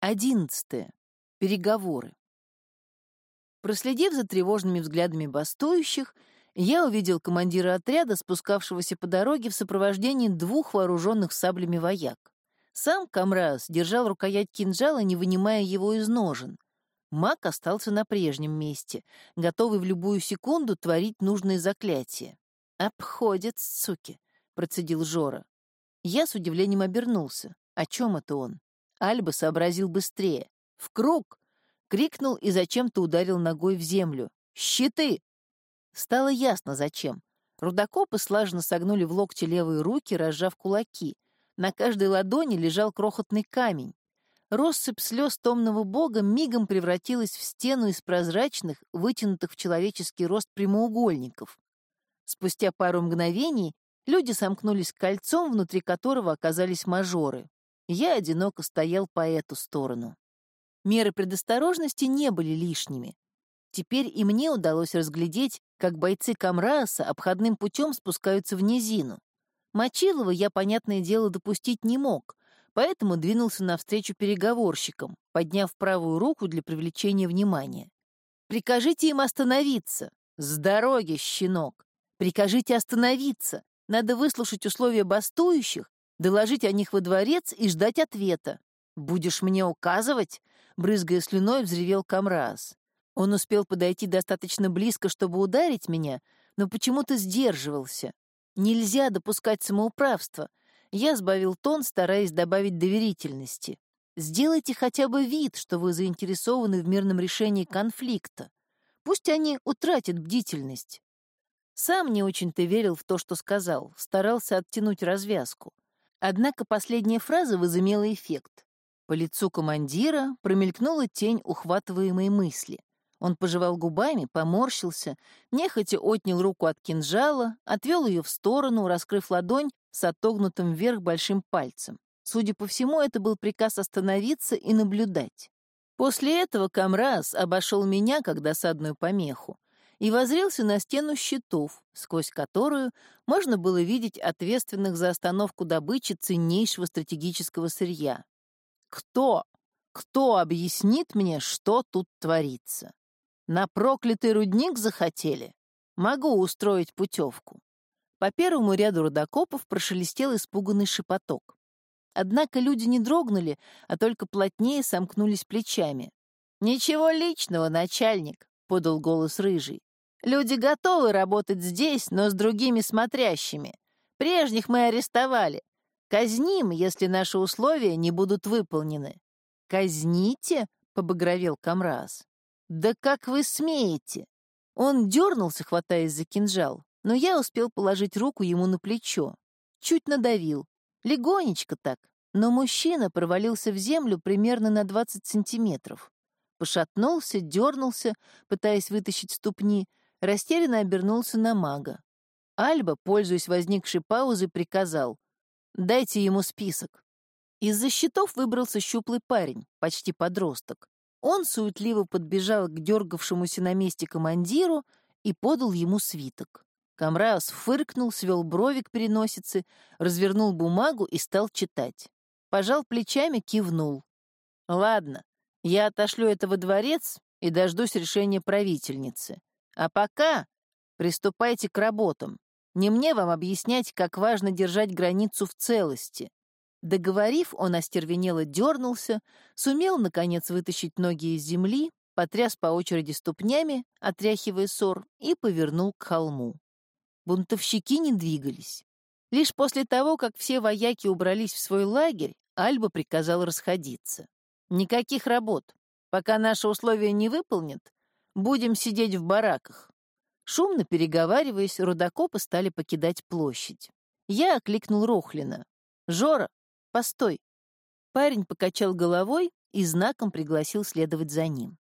Одиннадцатое. Переговоры. Проследив за тревожными взглядами бастующих, я увидел командира отряда, спускавшегося по дороге в сопровождении двух вооруженных саблями вояк. Сам Камраз держал рукоять кинжала, не вынимая его из ножен. Маг остался на прежнем месте, готовый в любую секунду творить нужные заклятия. «Обходят, суки», — процедил Жора. Я с удивлением обернулся. О чем это он? Альба сообразил быстрее. «В круг!» — крикнул и зачем-то ударил ногой в землю. «Щиты!» Стало ясно, зачем. Рудокопы слаженно согнули в локте левые руки, разжав кулаки. На каждой ладони лежал крохотный камень. Россыпь слез томного бога мигом превратилась в стену из прозрачных, вытянутых в человеческий рост прямоугольников. Спустя пару мгновений люди сомкнулись кольцом, внутри которого оказались мажоры. Я одиноко стоял по эту сторону. Меры предосторожности не были лишними. Теперь и мне удалось разглядеть, как бойцы Камрааса обходным путем спускаются в низину. Мочилова я, понятное дело, допустить не мог, поэтому двинулся навстречу переговорщикам, подняв правую руку для привлечения внимания. «Прикажите им остановиться! С дороги, щенок! Прикажите остановиться! Надо выслушать условия бастующих доложить о них во дворец и ждать ответа. «Будешь мне указывать?» — брызгая слюной, взревел Камраз. Он успел подойти достаточно близко, чтобы ударить меня, но почему-то сдерживался. Нельзя допускать самоуправство. Я сбавил тон, стараясь добавить доверительности. Сделайте хотя бы вид, что вы заинтересованы в мирном решении конфликта. Пусть они утратят бдительность. Сам не очень-то верил в то, что сказал, старался оттянуть развязку. Однако последняя фраза возымела эффект. По лицу командира промелькнула тень ухватываемой мысли. Он пожевал губами, поморщился, нехотя отнял руку от кинжала, отвел ее в сторону, раскрыв ладонь с отогнутым вверх большим пальцем. Судя по всему, это был приказ остановиться и наблюдать. После этого Камраз обошел меня как досадную помеху, и возрился на стену щитов, сквозь которую можно было видеть ответственных за остановку добычи ценнейшего стратегического сырья. Кто? Кто объяснит мне, что тут творится? На проклятый рудник захотели? Могу устроить путевку. По первому ряду рудокопов прошелестел испуганный шепоток. Однако люди не дрогнули, а только плотнее сомкнулись плечами. «Ничего личного, начальник», — подал голос рыжий. Люди готовы работать здесь, но с другими смотрящими. Прежних мы арестовали. Казним, если наши условия не будут выполнены». «Казните?» — побагровел Камраз. «Да как вы смеете?» Он дернулся, хватаясь за кинжал, но я успел положить руку ему на плечо. Чуть надавил. Легонечко так, но мужчина провалился в землю примерно на 20 сантиметров. Пошатнулся, дернулся, пытаясь вытащить ступни, растерянно обернулся на мага. Альба, пользуясь возникшей паузой, приказал «Дайте ему список». Из-за щитов выбрался щуплый парень, почти подросток. Он суетливо подбежал к дергавшемуся на месте командиру и подал ему свиток. Камраус фыркнул, свел брови к переносице, развернул бумагу и стал читать. Пожал плечами, кивнул. «Ладно, я отошлю это во дворец и дождусь решения правительницы. А пока приступайте к работам. Не мне вам объяснять, как важно держать границу в целости. Договорив, он остервенело дернулся, сумел, наконец, вытащить ноги из земли, потряс по очереди ступнями, отряхивая ссор, и повернул к холму. Бунтовщики не двигались. Лишь после того, как все вояки убрались в свой лагерь, Альба приказал расходиться. Никаких работ. Пока наши условия не выполнят, Будем сидеть в бараках». Шумно переговариваясь, рудокопы стали покидать площадь. Я окликнул Рохлина. «Жора, постой!» Парень покачал головой и знаком пригласил следовать за ним.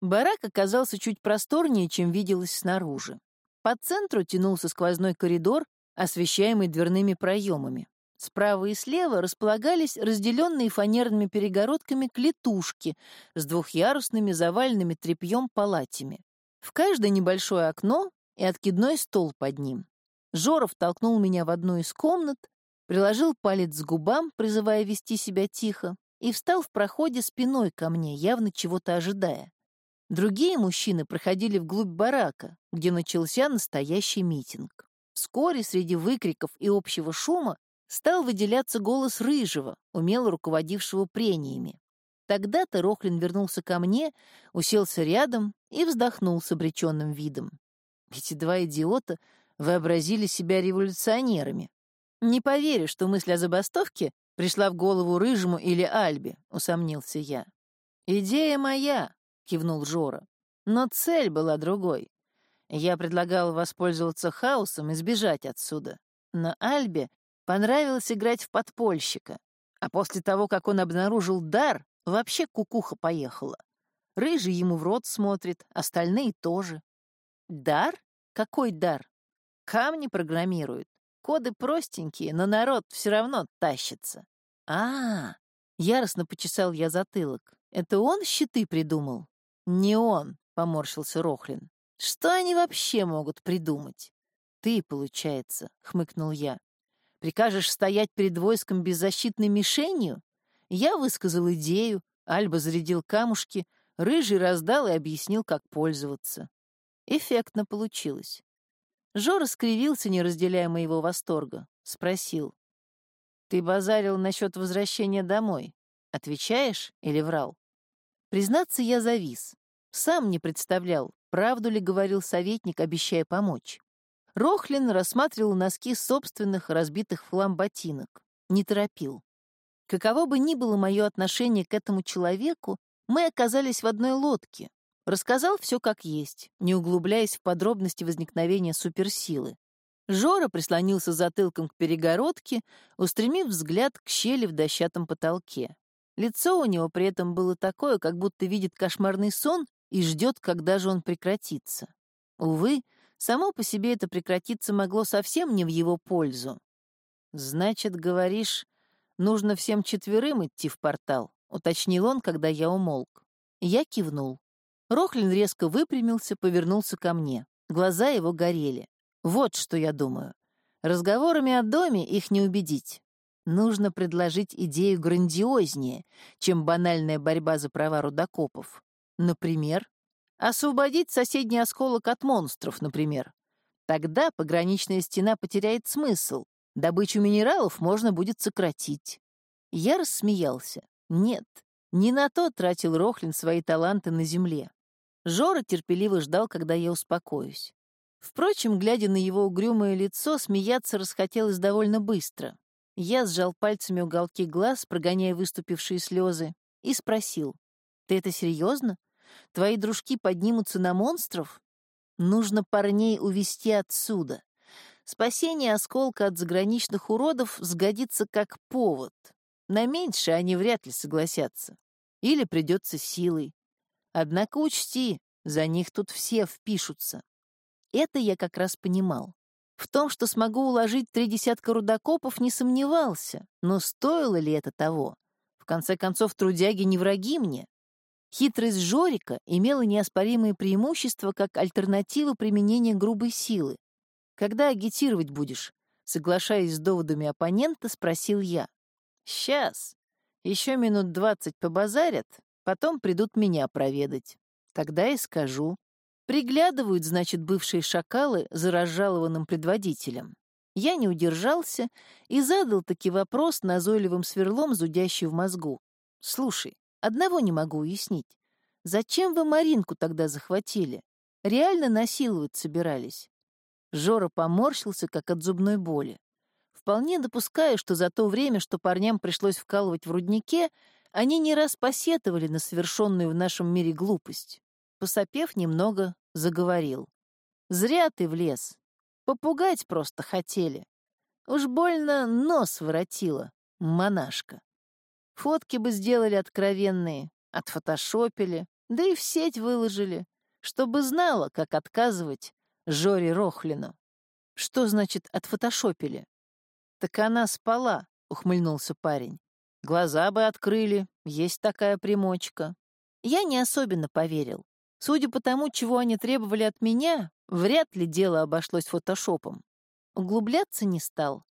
Барак оказался чуть просторнее, чем виделось снаружи. По центру тянулся сквозной коридор, освещаемый дверными проемами. Справа и слева располагались разделенные фанерными перегородками клетушки с двухъярусными заваленными тряпьем палатями. В каждое небольшое окно и откидной стол под ним. Жоров толкнул меня в одну из комнат, приложил палец к губам, призывая вести себя тихо, и встал в проходе спиной ко мне, явно чего-то ожидая. Другие мужчины проходили вглубь барака, где начался настоящий митинг. Вскоре среди выкриков и общего шума стал выделяться голос Рыжего, умело руководившего прениями. Тогда-то Рохлин вернулся ко мне, уселся рядом и вздохнул с обреченным видом. Эти два идиота вообразили себя революционерами. Не поверю, что мысль о забастовке пришла в голову Рыжему или Альбе, усомнился я. «Идея моя», — кивнул Жора, — «но цель была другой. Я предлагал воспользоваться хаосом и сбежать отсюда. Но Альбе понравилось играть в подпольщика, а после того, как он обнаружил дар, Вообще кукуха поехала. Рыжий ему в рот смотрит, остальные тоже. Дар? Какой дар? Камни программируют. Коды простенькие, но народ все равно тащится. А, -а, а Яростно почесал я затылок. Это он щиты придумал? Не он, поморщился Рохлин. Что они вообще могут придумать? Ты, получается, хмыкнул я. Прикажешь стоять перед войском беззащитной мишенью? Я высказал идею, Альба зарядил камушки, Рыжий раздал и объяснил, как пользоваться. Эффектно получилось. Жора скривился, не разделяя моего восторга. Спросил. «Ты базарил насчет возвращения домой. Отвечаешь или врал?» Признаться, я завис. Сам не представлял, правду ли говорил советник, обещая помочь. Рохлин рассматривал носки собственных разбитых флам ботинок. Не торопил. Каково бы ни было мое отношение к этому человеку, мы оказались в одной лодке. Рассказал все как есть, не углубляясь в подробности возникновения суперсилы. Жора прислонился затылком к перегородке, устремив взгляд к щели в дощатом потолке. Лицо у него при этом было такое, как будто видит кошмарный сон и ждет, когда же он прекратится. Увы, само по себе это прекратиться могло совсем не в его пользу. «Значит, говоришь, Нужно всем четверым идти в портал, уточнил он, когда я умолк. Я кивнул. Рохлин резко выпрямился, повернулся ко мне. Глаза его горели. Вот что я думаю. Разговорами о доме их не убедить. Нужно предложить идею грандиознее, чем банальная борьба за права рудокопов. Например, освободить соседний осколок от монстров, например. Тогда пограничная стена потеряет смысл, Добычу минералов можно будет сократить. Я рассмеялся. Нет, не на то тратил Рохлин свои таланты на земле. Жора терпеливо ждал, когда я успокоюсь. Впрочем, глядя на его угрюмое лицо, смеяться расхотелось довольно быстро. Я сжал пальцами уголки глаз, прогоняя выступившие слезы, и спросил. «Ты это серьезно? Твои дружки поднимутся на монстров? Нужно парней увести отсюда. Спасение осколка от заграничных уродов сгодится как повод. На меньше они вряд ли согласятся. Или придется силой. Однако учти, за них тут все впишутся. Это я как раз понимал. В том, что смогу уложить три десятка рудокопов, не сомневался. Но стоило ли это того? В конце концов, трудяги не враги мне. Хитрость Жорика имела неоспоримые преимущества как альтернатива применения грубой силы. Когда агитировать будешь? Соглашаясь с доводами оппонента, спросил я. Сейчас. Еще минут двадцать побазарят, потом придут меня проведать. Тогда и скажу. Приглядывают, значит, бывшие шакалы за разжалованным предводителем. Я не удержался и задал таки вопрос назойливым сверлом, зудящий в мозгу. «Слушай, одного не могу уяснить. Зачем вы Маринку тогда захватили? Реально насиловать собирались?» Жора поморщился, как от зубной боли. Вполне допускаю, что за то время, что парням пришлось вкалывать в руднике, они не раз посетовали на совершенную в нашем мире глупость. Посопев немного, заговорил. «Зря ты влез. Попугать просто хотели. Уж больно нос воротила, монашка. Фотки бы сделали откровенные, отфотошопили, да и в сеть выложили, чтобы знала, как отказывать Жоре Рохлину. Что значит отфотошопили? Так она спала, ухмыльнулся парень. Глаза бы открыли, есть такая примочка. Я не особенно поверил. Судя по тому, чего они требовали от меня, вряд ли дело обошлось фотошопом. Углубляться не стал.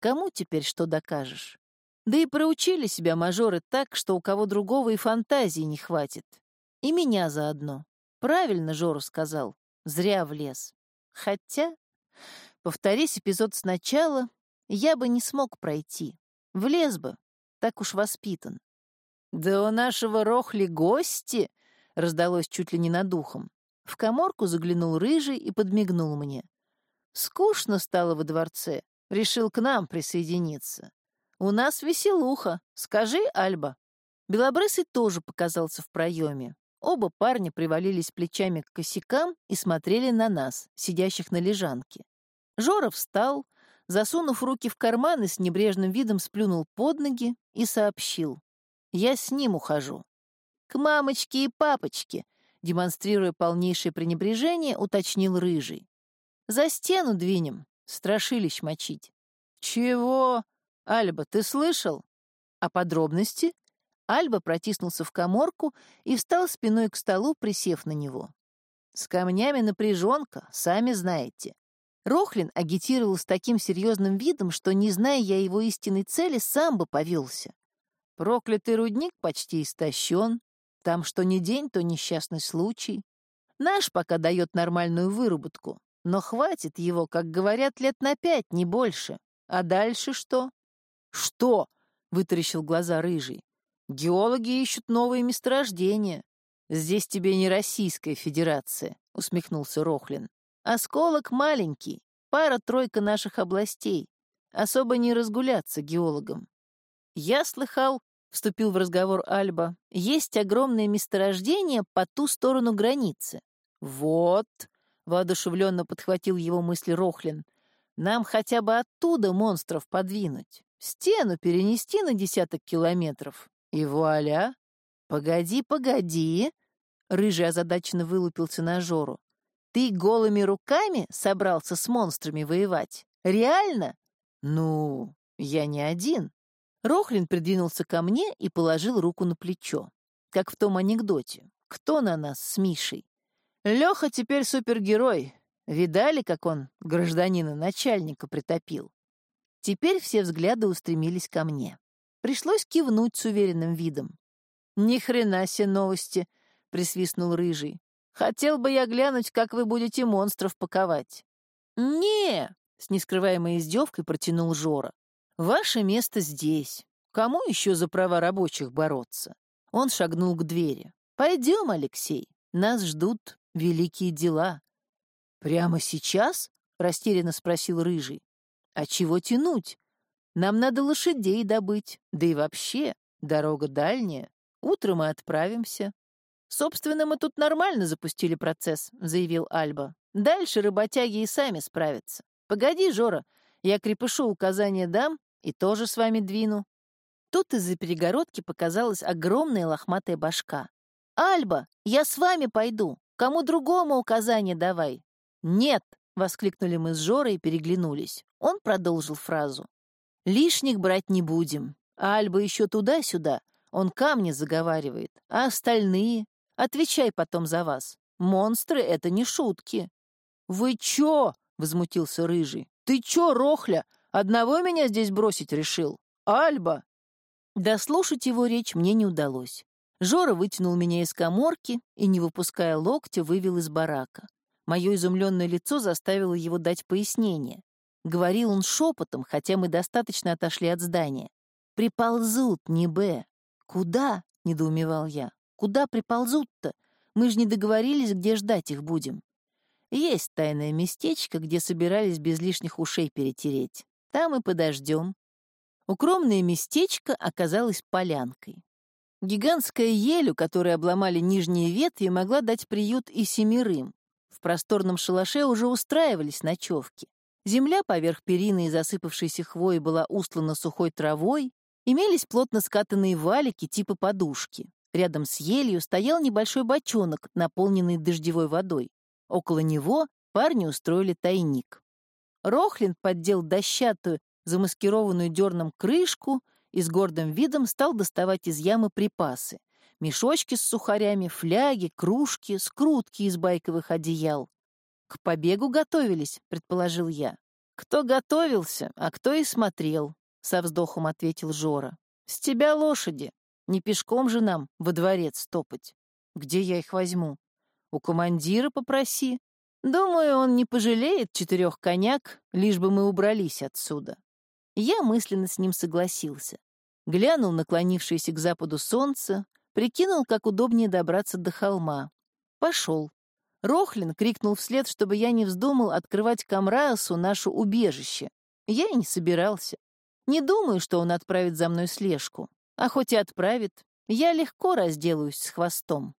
Кому теперь что докажешь? Да и проучили себя мажоры так, что у кого другого и фантазии не хватит. И меня заодно. Правильно Жору сказал. Зря влез. Хотя, повторись эпизод сначала, я бы не смог пройти. Влез бы, так уж воспитан. «Да у нашего Рохли гости!» — раздалось чуть ли не над ухом. В коморку заглянул рыжий и подмигнул мне. Скучно стало во дворце. Решил к нам присоединиться. У нас веселуха. Скажи, Альба. Белобрысый тоже показался в проеме. Оба парня привалились плечами к косякам и смотрели на нас, сидящих на лежанке. Жора встал, засунув руки в карманы, с небрежным видом сплюнул под ноги и сообщил. «Я с ним ухожу». «К мамочке и папочке», демонстрируя полнейшее пренебрежение, уточнил Рыжий. «За стену двинем, страшилищ мочить». «Чего? Альба, ты слышал?» «А подробности?» Альба протиснулся в коморку и встал спиной к столу, присев на него. «С камнями напряженка, сами знаете». Рохлин агитировал с таким серьезным видом, что, не зная я его истинной цели, сам бы повелся. Проклятый рудник почти истощен, там что ни день, то несчастный случай. Наш пока дает нормальную выработку, но хватит его, как говорят, лет на пять, не больше. А дальше что? «Что?» — вытаращил глаза рыжий. Геологи ищут новые месторождения. Здесь тебе не Российская Федерация, усмехнулся Рохлин. Осколок маленький, пара-тройка наших областей. Особо не разгуляться геологам. Я слыхал, вступил в разговор Альба, есть огромное месторождение по ту сторону границы. Вот, воодушевленно подхватил его мысли Рохлин, нам хотя бы оттуда монстров подвинуть, стену перенести на десяток километров, и вуаля! Погоди, погоди! Рыжий озадаченно вылупился на Жору. Ты голыми руками собрался с монстрами воевать? Реально? Ну, я не один. Рохлин придвинулся ко мне и положил руку на плечо. Как в том анекдоте. Кто на нас с Мишей? Леха теперь супергерой. Видали, как он гражданина начальника притопил? Теперь все взгляды устремились ко мне. Пришлось кивнуть с уверенным видом. «Ни хрена себе новости!» — присвистнул Рыжий. «Хотел бы я глянуть, как вы будете монстров паковать». «Не!» — с нескрываемой издевкой протянул Жора. «Ваше место здесь. Кому еще за права рабочих бороться?» Он шагнул к двери. «Пойдем, Алексей. Нас ждут великие дела». «Прямо сейчас?» — растерянно спросил Рыжий. «А чего тянуть? Нам надо лошадей добыть, да и вообще, дорога дальняя. Утром мы отправимся. Собственно, мы тут нормально запустили процесс, заявил Альба. Дальше работяги и сами справятся. Погоди, Жора, я крепышу указания дам и тоже с вами двину. Тут из-за перегородки показалась огромная лохматая башка. «Альба, я с вами пойду. Кому другому указания давай». «Нет!» — воскликнули мы с Жорой и переглянулись. Он продолжил фразу. Лишних брать не будем. А Альба еще туда-сюда. Он камни заговаривает. А остальные? Отвечай потом за вас. Монстры — это не шутки. «Вы чё?» — возмутился Рыжий. «Ты чё, Рохля? Одного меня здесь бросить решил? Альба!» Дослушать его речь мне не удалось. Жора вытянул меня из коморки и, не выпуская локтя, вывел из барака. Мое изумленное лицо заставило его дать пояснение. Говорил он шепотом, хотя мы достаточно отошли от здания. «Приползут, не Б». «Куда?» — недоумевал я. «Куда приползут-то? Мы же не договорились, где ждать их будем». Есть тайное местечко, где собирались без лишних ушей перетереть. Там и подождем. Укромное местечко оказалось полянкой. Гигантская ель, у которой обломали нижние ветви, могла дать приют и семерым. В просторном шалаше уже устраивались ночевки. Земля поверх перины и засыпавшейся хвои была устлана сухой травой, имелись плотно скатанные валики типа подушки. Рядом с елью стоял небольшой бочонок, наполненный дождевой водой. Около него парни устроили тайник. Рохлин поддел дощатую, замаскированную дерном крышку и с гордым видом стал доставать из ямы припасы. Мешочки с сухарями, фляги, кружки, скрутки из байковых одеял. «К побегу готовились», — предположил я. «Кто готовился, а кто и смотрел. — со вздохом ответил Жора. «С тебя лошади. Не пешком же нам во дворец топать. Где я их возьму? У командира попроси. Думаю, он не пожалеет четырех коняк, лишь бы мы убрались отсюда». Я мысленно с ним согласился. Глянул наклонившееся к западу солнце, прикинул, как удобнее добраться до холма. Пошел. Рохлин крикнул вслед, чтобы я не вздумал открывать Камраасу наше убежище. Я и не собирался. Не думаю, что он отправит за мной слежку. А хоть и отправит, я легко разделаюсь с хвостом.